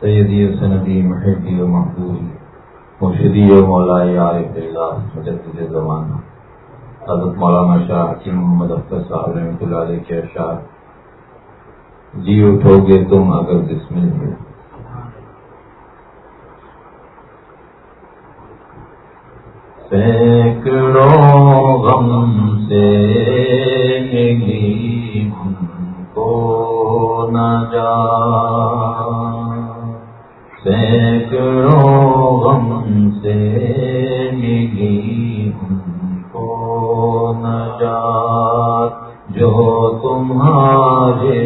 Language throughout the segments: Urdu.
سیدی و سندی محبی و محبوبی، مرشدی و مولائی عارف اللہ مجدد زمانہ۔ حضرت مولانا شاہ حکیم محمد اختر صاحب رحمۃ اللہ علیہ کے اشعار جی اٹھو گے تم اگر بسمل ہے سینکڑوں غم سے ملی کو نہ جا۔ سینکڑوں غم سے ملی کو نجات، جو تمہارے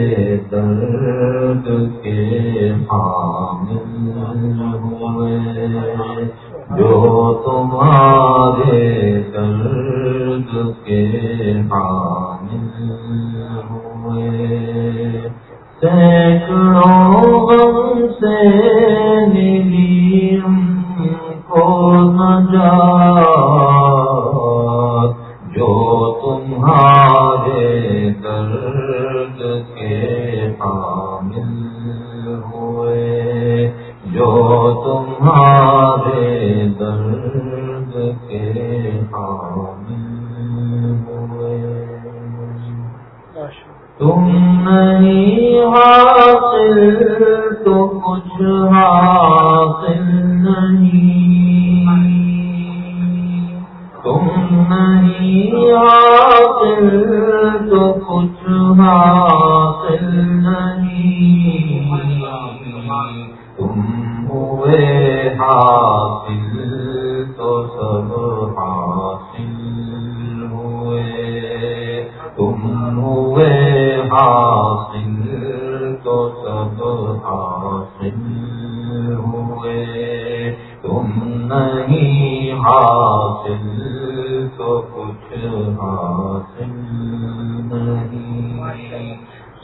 درد کے حامل ہوئے، جو تمہارے درد تم نہیں حاصل تو کچھ حاصل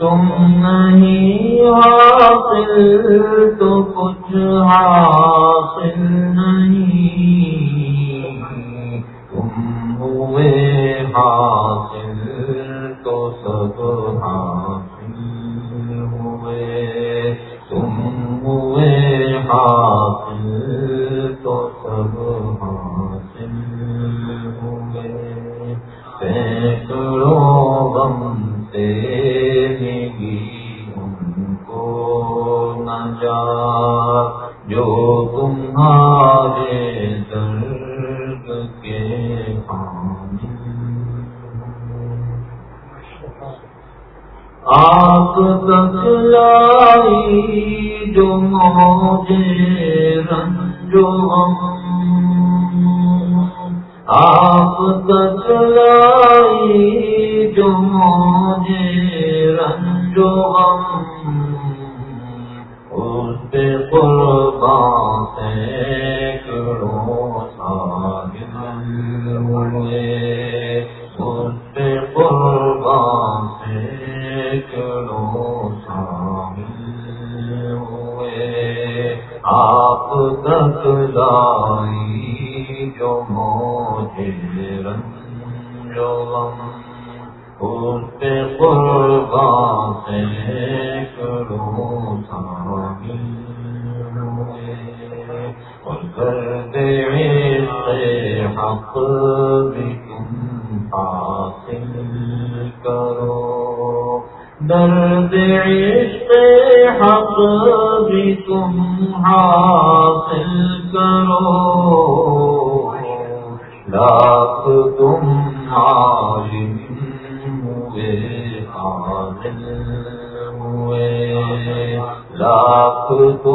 تم نہیں حاصل تو کچھ حاصل نہیں۔ تم ہوئے حاصل تو سب حاصل ہوئے۔ تم ہوئے حاصل آپ تک لائی جو مجھے رنجو آپ تک لائی جو مجھے رنجو غم اس پہ قربان سینکڑوں ساگل ہوئے۔ تک لائی جو مجھے رنجو غم اس پہ قربان سے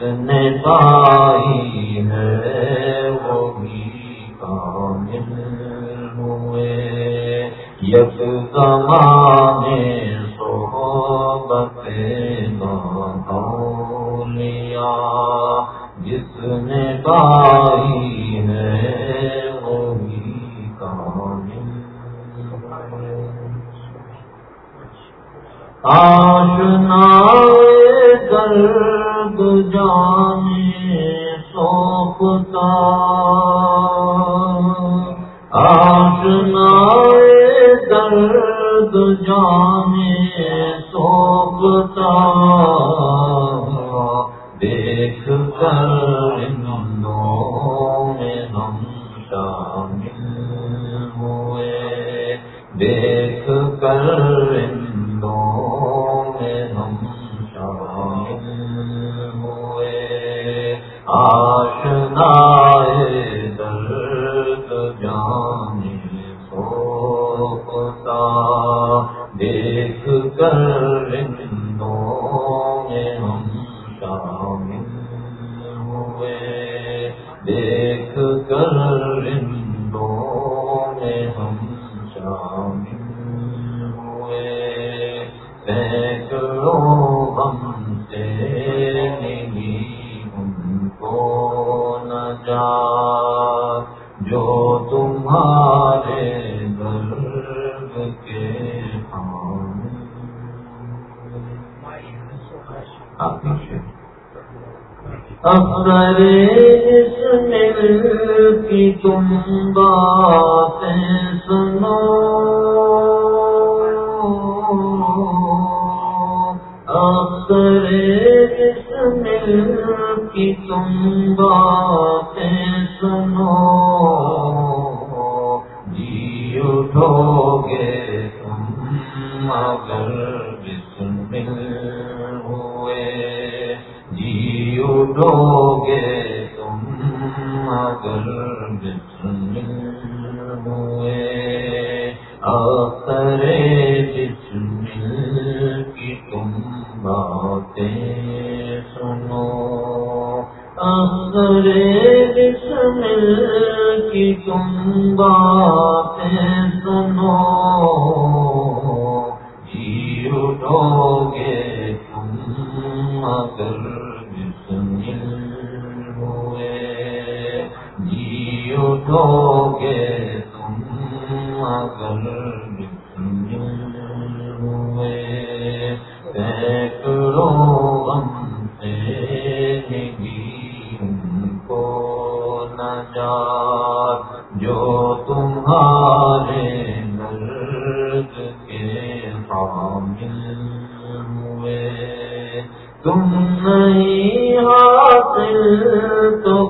جس ہے وہ ہے وہی کامل ہوئے۔ یس زمانے دیکھ کر میں ہم شامل ہوئے دیکھ کر کو نہ جا جو تمہارے درد کے آپ افسر اس مل کی تم باتیں تم نجات جو تمہارے درد کے حامل ہوئے۔ تم نہیں حاصل تو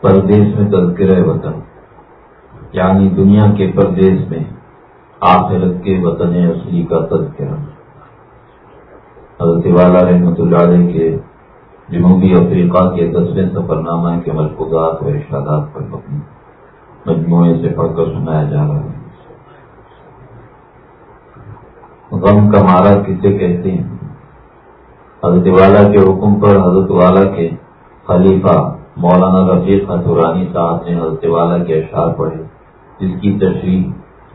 پردیش میں تذکرہ وطن یعنی دنیا کے پردیش میں آخرت کے وطن اصلی کا تذکرہ۔ حضرت والا رحمۃ اللہ علیہ کے جنوبی افریقہ کے دسویں سفر نامہ کے ملفوظات و ارشادات پر اپنی مجموعے سے پڑھ کر سنایا جا رہا ہے۔ غم کا مارا کسے کہتے ہیں؟ حضرت والا کے حکم پر حضرت والا کے خلیفہ مولانا رفیق حضورانی صاحب نے حضرت والا کے اشعار پڑھے، جس کی تشریح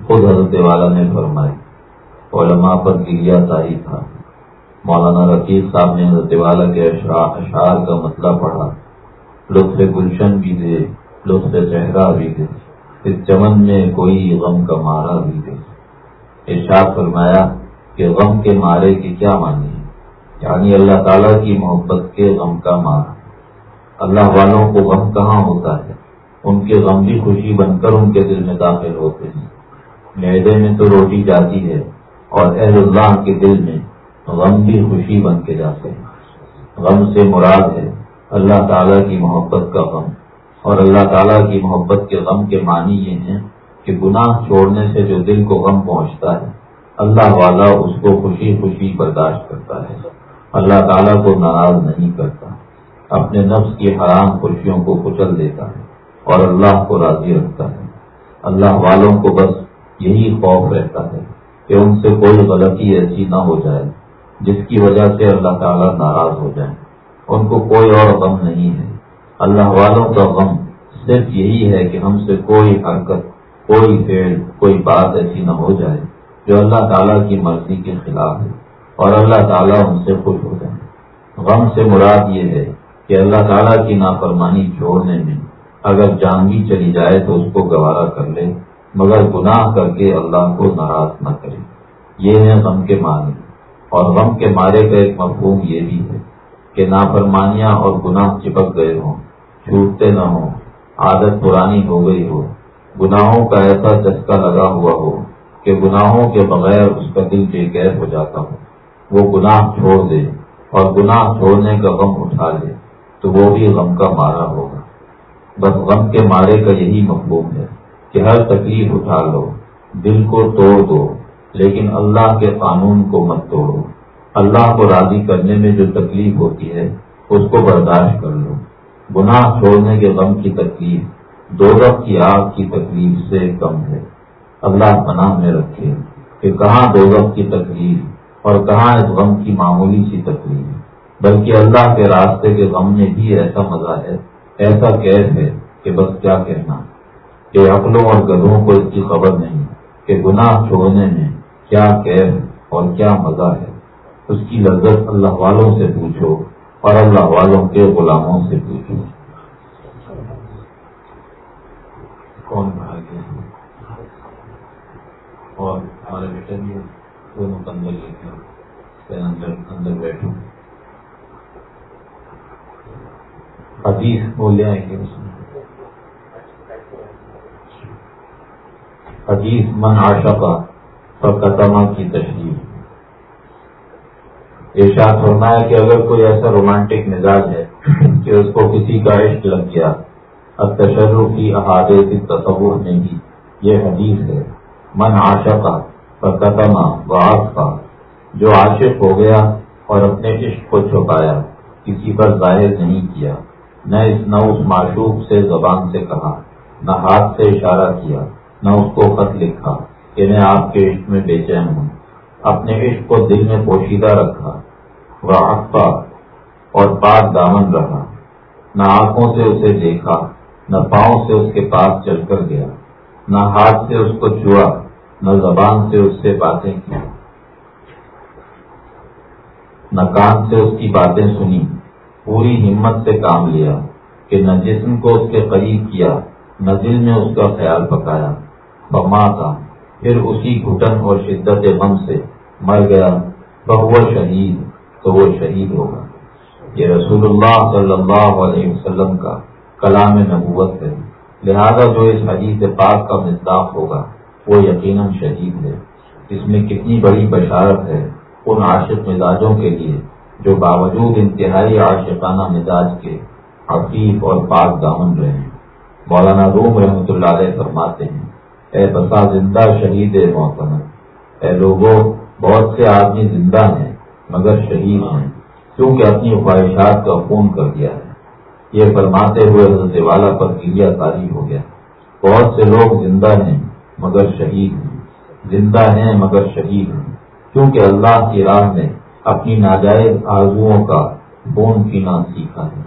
خود حضرت والا نے فرمائی۔ علماء پر گریا تاری تھا۔ مولانا رفیق صاحب نے حضرت والا کے اشعار کا مسئلہ پڑھا۔ لطف گلشن بھی دے، لطف چہرہ بھی دے۔ اس چمن میں کوئی غم کا مارا بھی دے۔ ارشاد فرمایا کہ غم کے مارے کی کیا مانی ہے؟ یعنی اللہ تعالیٰ کی محبت کے غم کا مار اللہ والوں کو غم کہاں ہوتا ہے؟ ان کے غم بھی خوشی بن کر ان کے دل میں داخل ہوتے ہیں۔ میدے میں تو روٹی جاتی ہے اور اہل اللہ کے دل میں غم بھی خوشی بن کے جاتے ہیں۔ غم سے مراد ہے اللہ تعالیٰ کی محبت کا غم۔ اور اللہ تعالیٰ کی محبت کے غم کے معنی یہ ہیں کہ گناہ چھوڑنے سے جو دل کو غم پہنچتا ہے، اللہ والا اس کو خوشی خوشی برداشت کرتا ہے۔ اللہ تعالیٰ کو ناراض نہیں کرتا۔ اپنے نفس کی حرام خوشیوں کو کچل دیتا ہے اور اللہ کو راضی رکھتا ہے۔ اللہ والوں کو بس یہی خوف رہتا ہے کہ ان سے کوئی غلطی ایسی نہ ہو جائے جس کی وجہ سے اللہ تعالیٰ ناراض ہو جائے ان کو کوئی اور غم نہیں ہے۔ اللہ والوں کا غم صرف یہی ہے کہ ہم سے کوئی حرکت، کوئی پیڑ کوئی بات ایسی نہ ہو جائے جو اللہ تعالیٰ کی مرضی کے خلاف ہے اور اللہ تعالیٰ ان سے خوش ہو جائے غم سے مراد یہ ہے کہ اللہ تعالیٰ کی نافرمانی چھوڑنے میں اگر جان بھی چلی جائے تو اس کو گوارا کر لے، مگر گناہ کر کے اللہ کو ناراض نہ کرے۔ یہ ہے غم کے معنی۔ اور غم کے مارے کا ایک مفہوم یہ بھی ہے کہ نافرمانیاں اور گناہ چپک گئے ہوں، چھوٹتے نہ ہوں، عادت پرانی ہو گئی ہو۔ گناہوں کا ایسا چسکا لگا ہوا ہو کہ گناہوں کے بغیر اس کا دل بے قید ہو جاتا ہو۔ وہ گناہ چھوڑ دے اور گناہ چھوڑنے کا غم اٹھا لے۔ تو وہ بھی غم کا مارا ہوگا۔ بس غم کے مارے کا یہی مفہوم ہے کہ ہر تکلیف اٹھا لو، دل کو توڑ دو، لیکن اللہ کے قانون کو مت توڑو۔ اللہ کو راضی کرنے میں جو تکلیف ہوتی ہے، اس کو برداشت کر لو۔ گناہ چھوڑنے کے غم کی تکلیف دو کی آگ کی تکلیف سے کم ہے۔ اللہ پناہ میں رکھے کہ کہاں دو کی تکلیف اور کہاں اس غم کی معمولی سی تکلیف۔ بلکہ اللہ کے راستے کے غم میں بھی ایسا مزہ ہے، ایسا قید ہے کہ بس کیا کہنا۔ کہ عقلوں اور گدھوں کو اس کی خبر نہیں، کہ گناہ چھوڑنے میں کیا قید اور کیا مزہ ہے۔ اس کی لذت اللہ والوں سے پوچھو اور اللہ والوں کے غلاموں سے پوچھو۔ کون اور ہمارے بیٹے بھی دونوں اندر لے کے اندر اندر بیٹھو حدیث بولے آئیں گے اس میں۔ حدیث من آشا کا فقتما کی تشریح۔ ارشاد ہونا ہے کہ اگر کوئی ایسا رومانٹک مزاج ہے کہ اس کو کسی کا عشق لگ گیا، اب تشرف کی احادیث تصور میں بھی یہ حدیث ہے۔ من عاشق کا واس کا جو عاشق ہو گیا اور اپنے عشق کو چھپایا، کسی پر ظاہر نہیں کیا۔ نہ اس نہ اس معشوق سے زبان سے کہا، نہ ہاتھ سے اشارہ کیا، نہ اس کو خط لکھا کہ میں آپ کے عشق میں بے چین ہوں۔ اپنے عشق کو دل میں پوشیدہ رکھا وہ اور پاک دامن رہا نہ آنکھوں سے اسے دیکھا، نہ پاؤں سے اس کے پاس چل کر گیا۔ نہ ہاتھ سے اس کو چوا، نہ زبان سے اس سے باتیں کی نہ کان سے اس کی باتیں سنی پوری ہمت سے کام لیا کہ نہ جسم کو اس کے قریب کیا، نہ دل میں اس کا خیال پکایا۔ بما کا، پھر اسی گھٹن اور شدت غم سے مر گیا۔ بہو شہید، تو وہ شہید ہوگا۔ یہ رسول اللہ صلی اللہ علیہ وسلم کا کلام نبوت ہے۔ لہذا جو اس حدیث پاک کا مزداق ہوگا، وہ یقیناً شہید ہے۔ اس میں کتنی بڑی بشارت ہے ان عاشق مزاجوں کے لیے۔ جو باوجود انتہائی عاشقانہ مزاج کے حقیق اور پاک دامن رہے ہیں۔ مولانا روم رحمۃ اللہ علیہ فرماتے ہیں، اے بسا زندہ شہید محتمل اے لوگوں بہت سے آدمی زندہ ہیں مگر شہید ہیں، کیونکہ اپنی خواہشات کا خون کر دیا ہے۔ یہ فرماتے ہوئے حضرت والا پر گریا تاری ہو گیا۔ بہت سے لوگ زندہ ہیں مگر شہید ہیں۔ زندہ ہیں مگر شہید ہیں، کیونکہ اللہ کی راہ میں اپنی ناجائز آرزوؤں کا خون پینا سیکھا ہے۔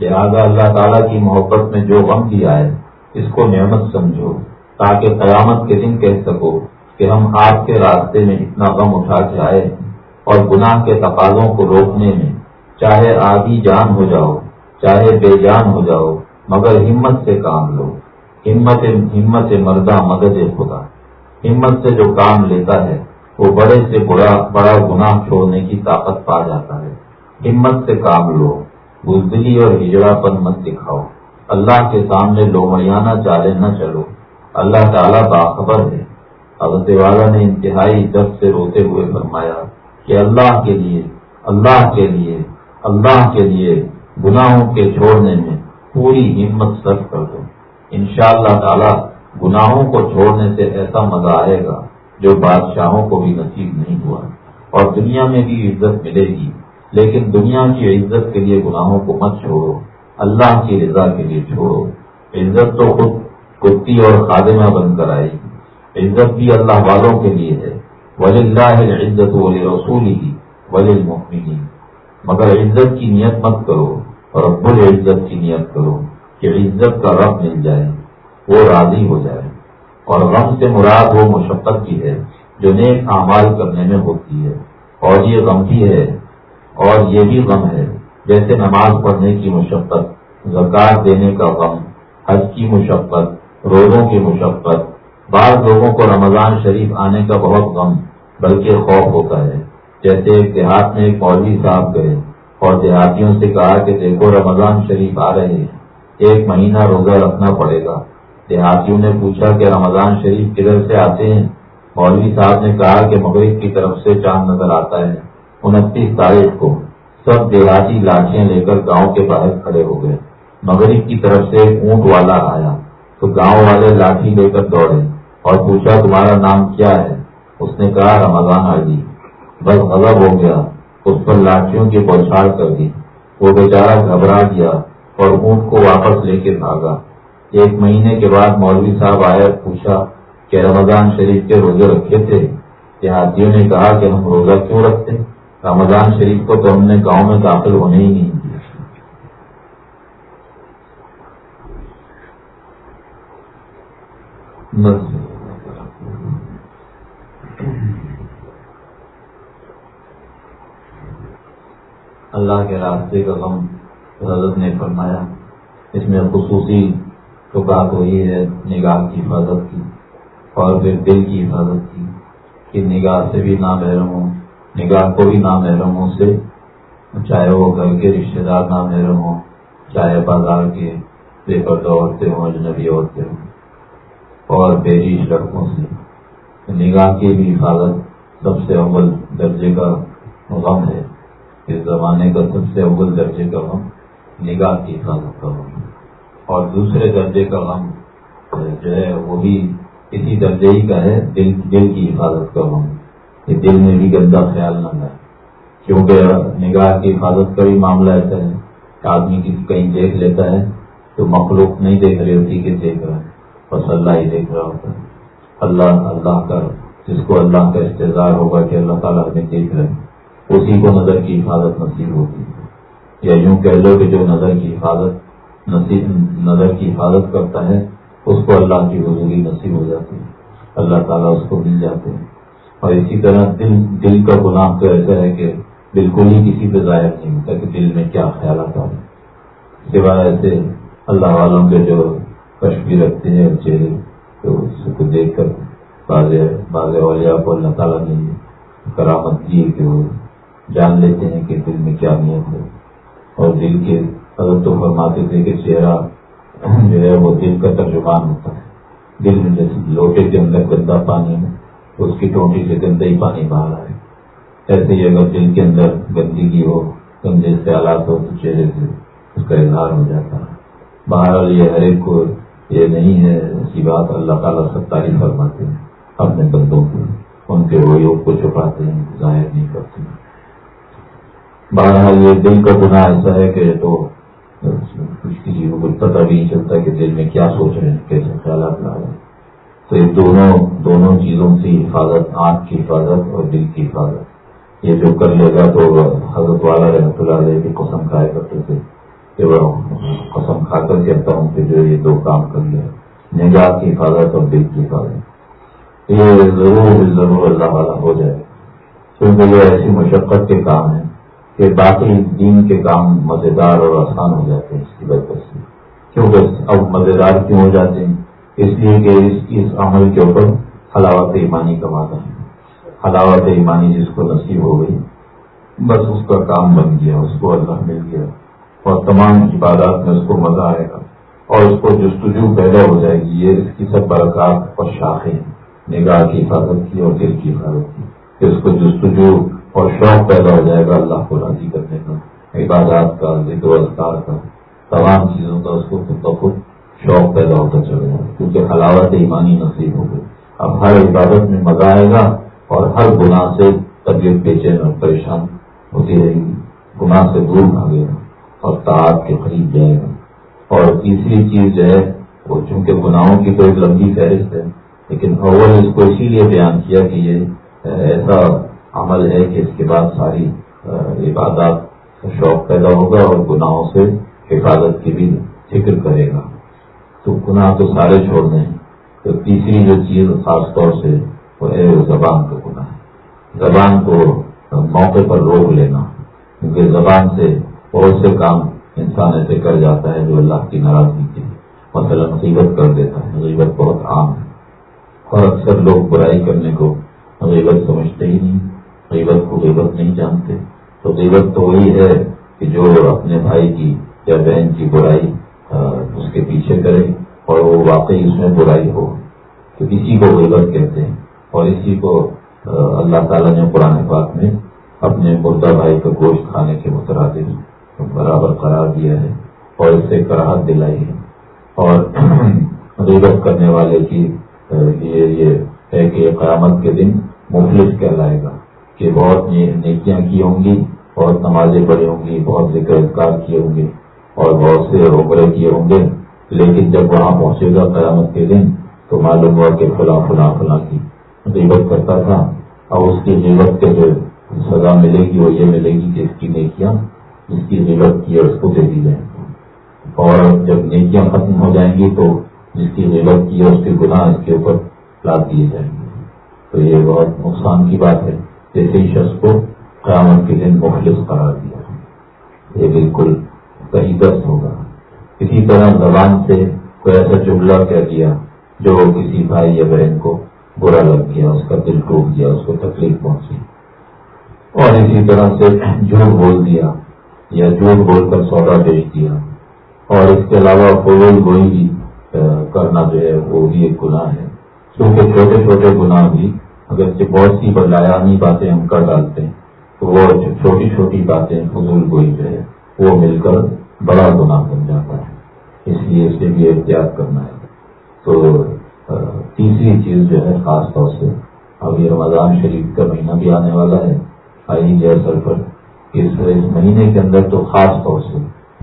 لہٰذا اللہ تعالیٰ کی محبت میں جو غم دیا ہے، اس کو نعمت سمجھو، تاکہ قیامت کے دن کہہ سکو کہ ہم آپ کے راستے میں اتنا غم اٹھا کے آئے اور گناہ کے تقاضوں کو روکنے میں چاہے آدھی جان ہو جاؤ، چاہے بے جان ہو جاؤ، مگر ہمت سے کام لو۔ ہمت ہمت مردہ مدد خدا۔ ہمت سے جو کام لیتا ہے وہ بڑے سے بڑا بڑا گناہ چھوڑنے کی طاقت پا جاتا ہے۔ ہمت سے کام لو، بزدلی اور ہجڑا پن مت دکھاؤ۔ اللہ کے سامنے لو میانہ چالے نہ چلو۔ اللہ تعالیٰ باخبر ہے۔ حضرت والا نے انتہائی درد سے روتے ہوئے فرمایا کہ اللہ کے لیے، اللہ کے لیے، اللہ کے لیے گناہوں کے چھوڑنے میں پوری ہمت سر کر دو۔ ان شاء اللہ تعالی گناہوں کو چھوڑنے سے ایسا مزہ آئے گا۔ جو بادشاہوں کو بھی نصیب نہیں ہوا۔ اور دنیا میں بھی عزت ملے گی، لیکن دنیا کی عزت کے لیے گناہوں کو مت چھوڑو، اللہ کی رضا کے لیے چھوڑو۔ عزت تو خود کتی اور خادمہ بن کر آئے گی۔ عزت بھی اللہ والوں کے لیے ہے۔ ولی اللہ عزت ولی رسول ہی ولی المحمدین مگر عزت کی نیت مت کرو اور بل عزت کی نیت کرو کہ عزت کا رب مل جائے، وہ راضی ہو جائے۔ اور غم سے مراد وہ مشقت بھی ہے جو نیک اعمال کرنے میں ہوتی ہے۔ اور یہ غم بھی ہے۔ اور یہ بھی غم ہے۔ جیسے نماز پڑھنے کی مشقت، زکات دینے کا غم، حج کی مشقت، روزوں کی مشقت۔ بعض لوگوں کو رمضان شریف آنے کا بہت غم، بلکہ خوف ہوتا ہے۔ جیسے ایک دیہات میں ایک مولوی صاحب گئے اور دیہاتیوں سے کہا کہ دیکھو رمضان شریف آ رہے ہیں، ایک مہینہ روزہ رکھنا پڑے گا۔ دیہاتیوں نے پوچھا کہ رمضان شریف کدھر سے آتے ہیں؟ مولوی صاحب نے کہا کہ مغرب کی طرف سے چاند نظر آتا ہے۔ انتیس تاریخ کو سب دیہاتی لاٹیاں لے کر گاؤں کے باہر کھڑے ہو گئے۔ مغرب کی طرف سے اونٹ والا آیا۔ تو گاؤں والے لاٹھی لے کر دوڑے اور پوچھا، تمہارا نام کیا ہے؟ اس نے کہا، رمضان آئی بس غضب ہو گیا۔ اس پر لاٹھیوں کی بوچھاڑ کر دی۔ وہ بیچارہ گھبرا گیا اور اونٹ کو واپس لے کے بھاگا۔ ایک مہینے کے بعد مولوی صاحب آیا، پوچھا کہ رمضان شریف کے روزے رکھے تھے؟ دیہاتیوں نے کہا کہ ہم روزہ کیوں رکھتے؟ رمضان شریف کو تو ہم نے گاؤں میں داخل ہونے ہی نہیں دیا۔ اللہ کے راستے کا غم حضرت نے فرمایا، اس میں خصوصی تو بات وہی ہے، نگاہ کی حفاظت کی، اور پھر دل کی حفاظت کی، کہ نگاہ سے بھی نہ محرم ہوں۔ نگاہ کو بھی نامحرموں سے، چاہے وہ گھر کے رشتے دار نامحرم ہوں، چاہے بازار کے بے پردہ عورتیں ہوں، اجنبی عورتیں ہوں، اور بیریش لڑکوں سے۔ نگاہ کی بھی حفاظت سب سے اول درجے کا غم ہے۔ اس زمانے کا سب سے اول درجے کا غم نگاہ کی حفاظت کا غم اور دوسرے درجے کا غم جو ہے وہ بھی اسی درجے ہی کا ہے، دل دل کی حفاظت کا غم۔ کہ دل میں بھی گندا خیال نہ لائے کیونکہ نگاہ کی حفاظت کا بھی معاملہ ایسا ہے کہ آدمی کہیں دیکھ لیتا ہے تو مخلوق نہیں دیکھ رہی ہوتی کہ دیکھ رہا ہے، بس اللہ ہی دیکھ رہا ہوتا ہے۔ اللہ اللہ کا، جس کو اللہ کا استظار ہوگا کہ اللہ تعالیٰ ہمیں دیکھ رہے اسی کو نظر کی حفاظت نصیب ہوتی ہے۔ یا یوں کہہ لو کہ جو نظر کی حفاظت نصیب نظر کی حفاظت کرتا ہے، اس کو اللہ کی حضوری نصیب ہو جاتی ہے۔ اللہ تعالیٰ اس کو مل جاتے ہیں۔ اور اسی طرح دل دل کا گناہ تو ایسا ہے کہ بالکل ہی کسی پہ ظاہر نہیں ہوتا کہ دل میں کیا خیالات آ سوائے ایسے اللہ عالم کے جو کش رکھتے ہیں چہرے تو اس کو دیکھ کر باز والیا کو اللہ تعالیٰ نے کرامت دی کہ وہ جان لیتے ہیں کہ دل میں کیا نیت ہے۔ اور دل کے اگر تو فرماتے تھے کہ چہرہ جو ہے وہ دل کا ترجمان ہوتا ہے۔ دل میں جیسے لوٹے کے اندر گندا پانی میں اس کی ٹوٹی سے گندے ہی پانی باہر آئے۔ ایسے ہی اگر دل کے اندر گندگی ہو، گندے سے آلات ہو، تو چہرے سے اس کا اظہار ہو جاتا ہے۔ باہر یہ ہر ایک کو یہ نہیں ہے ایسی بات اللہ تعالیٰ سب تعریف فرماتے ہیں۔ اپنے بندوں کو، ان کے وہ کو چھپاتے ہیں، ظاہر نہیں کرتے۔ بہرحال یہ دل کا گناہ ایسا ہے کہ تو کسی کو کچھ پتہ بھی نہیں چلتا کہ دل میں کیا سوچ رہے ہیں، کیسے خیالات لا رہے ہیں تو یہ دونوں دونوں چیزوں کی حفاظت، آنکھ کی حفاظت اور دل کی حفاظت۔ یہ جو کر لے گا تو حضرت والا رحمۃ اللہ علیہ کی قسم کھایا کرتے تھے کہ وہ قسم کھا کر کہتا ہوں کہ جو یہ دو کام کر لیا۔ نگاہ کی حفاظت اور دل کی حفاظت۔ یہ ضرور ضرور اللہ والا ہو جائے۔ کیونکہ یہ ایسی مشقت کے کام ہیں۔ کہ باقی دین کے کام مزیدار اور آسان ہو جاتے ہیں اس کی وجہ سے۔ کیونکہ اب مزیدار کیوں ہو جاتے ہیں؟ اس لیے کہ اس اس عمل کے اوپر حلاوت ایمانی کا وعدہ ہے۔ حلاوت ایمانی جس کو نصیب ہو گئی، بس اس کا کام بن گیا، اس کو اللہ مل گیا۔ اور تمام عبادات میں اس کو مزہ آئے گا۔ اور اس کو جستجو پیدا ہو جائے گی۔ یہ اس کی سب برکات اور شاخیں نگاہ کی حفاظت کی اور دل کی حفاظت کی۔ اس کو جستجو اور شوق پیدا ہو جائے گا اللہ کو راضی کرنے کا، عبادات کا ذکر و اذکار کا، تمام چیزوں کا اس کو خود بخود شوق پیدا ہوتا چلے گا۔ کیونکہ حلاوت ایمانی نصیب ہو گئی۔ اب ہر عبادت میں مزہ آئے گا اور ہر گناہ سے طبیعت بے اور پریشان ہوتی رہے گی۔ گناہ سے دور بھاگے گا اور تعداد کے قریب جائے گا۔ اور تیسری چیز جو ہے، وہ چونکہ گناہوں کی تو ایک لمبی فہرست ہے، لیکن اول اس کو اسی لیے بیان کیا کہ یہ ایسا عمل ہے کہ اس کے بعد ساری عبادات کا شوق پیدا ہوگا اور گناہوں سے حفاظت کی بھی فکر کرے گا۔ تو گناہ تو سارے چھوڑ دیں۔ تو تیسری جو چیز خاص طور سے وہ ہے زبان کا گناہ۔ ہے زبان کو موقع پر روک لینا۔ کیونکہ زبان سے بہت سے کام انسان ایسے کر جاتا ہے جو اللہ کی ناراضگی کے مثلا غیبت کر دیتا ہے۔ غیبت بہت عام ہے۔ اور اکثر لوگ برائی کرنے کو غیبت سمجھتے ہی نہیں۔ غیبت کو غیبت نہیں جانتے۔ تو غیبت تو وہی ہے کہ جو اپنے بھائی کی یا بہن کی برائی اس کے پیچھے کرے اور وہ واقعی اس میں برائی ہو۔ تو اسی کو غیبت کہتے ہیں۔ اور اسی کو اللہ تعالیٰ نے پرانے پاک میں اپنے مردہ بھائی کا گوشت کھانے کے مترادف برابر قرار دیا ہے اور اس سے کراہت دلائی ہے۔ اور غیبت کرنے والے کی یہ ہے کہ قیامت کے دن مفلس کہلائے گا۔ کہ بہت نیکیاں کی ہوں گی، بہت نمازیں پڑھی ہوں گی، بہت ذکر اذکار کیے ہوں گے اور بہت سے روبرے کیے ہوں گے۔ لیکن جب وہاں پہنچے گا قیامت کے دن تو معلوم ہوا کہ فلاں فلاں فلاں کی غیبت کرتا تھا اور اس کی غیبت کے جو سزا ملے گی وہ یہ ملے گی کہ اس کی نیکیاں جس کی غیبت کی ہے اس کو دے دی جائیں۔ اور جب نیکیاں ختم ہو جائیں گی تو جس کی غیبت کی ہے اس کے گناہ اس کے اوپر لاد دیے جائیں گے۔ تو یہ بہت نقصان کی بات ہے۔ جیسے ہی شخص کو قیامت کے دن مخلص قرار دیا یہ بالکل صحیح دست ہوگا۔ اسی طرح زبان سے کوئی ایسا جملہ کہہ دیا جو کسی بھائی یا بہن کو برا لگ گیا، اس کا دل ٹوٹ گیا، اس کو تکلیف پہنچی۔ اور اسی طرح سے جھوٹ بول دیا یا جھوٹ بول کر سودا بیچ دیا۔ اور اس کے علاوہ فول گوئی کرنا جو ہے وہ بھی ایک گناہ ہے۔ کیونکہ چھوٹے چھوٹے گناہ بھی اگر بہت سی بدلایانی باتیں ہم کر ڈالتے ہیں، تو وہ چھوٹی چھوٹی باتیں فضول گوئی جو ہے، وہ مل کر بڑا گناہ بن جاتا ہے۔ اس لیے اسے بھی احتیاط کرنا ہے۔ تو تیسری چیز جو ہے، خاص طور سے اب یہ رمضان شریف کا مہینہ بھی آنے والا ہے۔ آئی جے سر پر، اس مہینے کے اندر تو خاص طور سے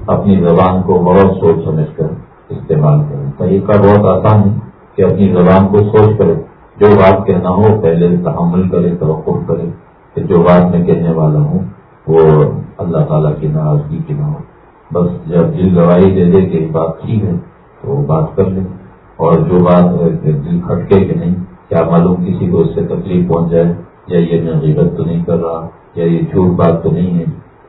اپنی زبان کو بہت سوچ، سمجھ کر استعمال کریں۔ طریقہ بہت آسان ہے کہ اپنی زبان کو سوچ کرے جو بات کہنا ہو، پہلے تحمل کرے، توقف کرے کہ جو بات میں کہنے والا ہوں، وہ اللہ تعالیٰ کی ناراضگی کی نہ ہو۔ بس جب دل گواہی دے دے کہ بات ٹھیک ہے، تو وہ بات کر لیں اور جو بات دل کھٹکے کہ نہیں، کیا معلوم کسی کو اس سے تکلیف پہنچ جائے؟ یا یہ میں غیبت تو نہیں کر رہا؟ یا یہ جھوٹ بات تو نہیں ہے؟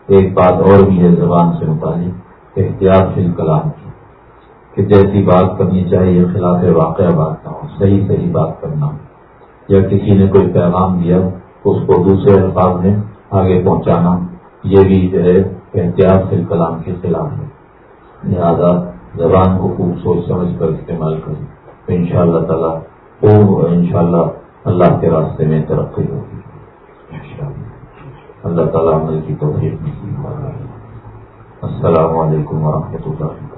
ایک بات اور بھی ہے زبان سے متعلق، احتیاط فی کلام کی، کہ جیسی بات کرنی چاہیے، خلاف واقعہ بات نہ ہو، صحیح صحیح بات کرنا ہو۔ یا کسی نے کوئی پیغام دیا، اس کو دوسرے الفاظ میں آگے پہنچانا، یہ بھی جو ہے احتیاط فی کلام کے خلاف ہے۔ لہٰذا زبان کو خوب سوچ سمجھ کر استعمال کریں۔ تو ان شاء اللہ تعالیٰ خوب ان شاء اللہ اللہ کے راستے میں ترقی ہوگی۔ اللہ تعالیٰ عمل کی توفیق السلام علیکم ورحمۃ اللہ۔ وبرکاتہ